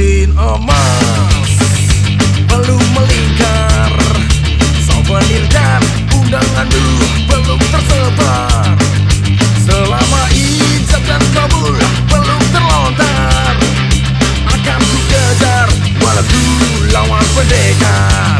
cincin emas. Belum melingkar souvenir dan undangan dulu belum tersebar. Selama ijab dan kabul belum terlontar. Akan ku kejar walau lawan pendekar.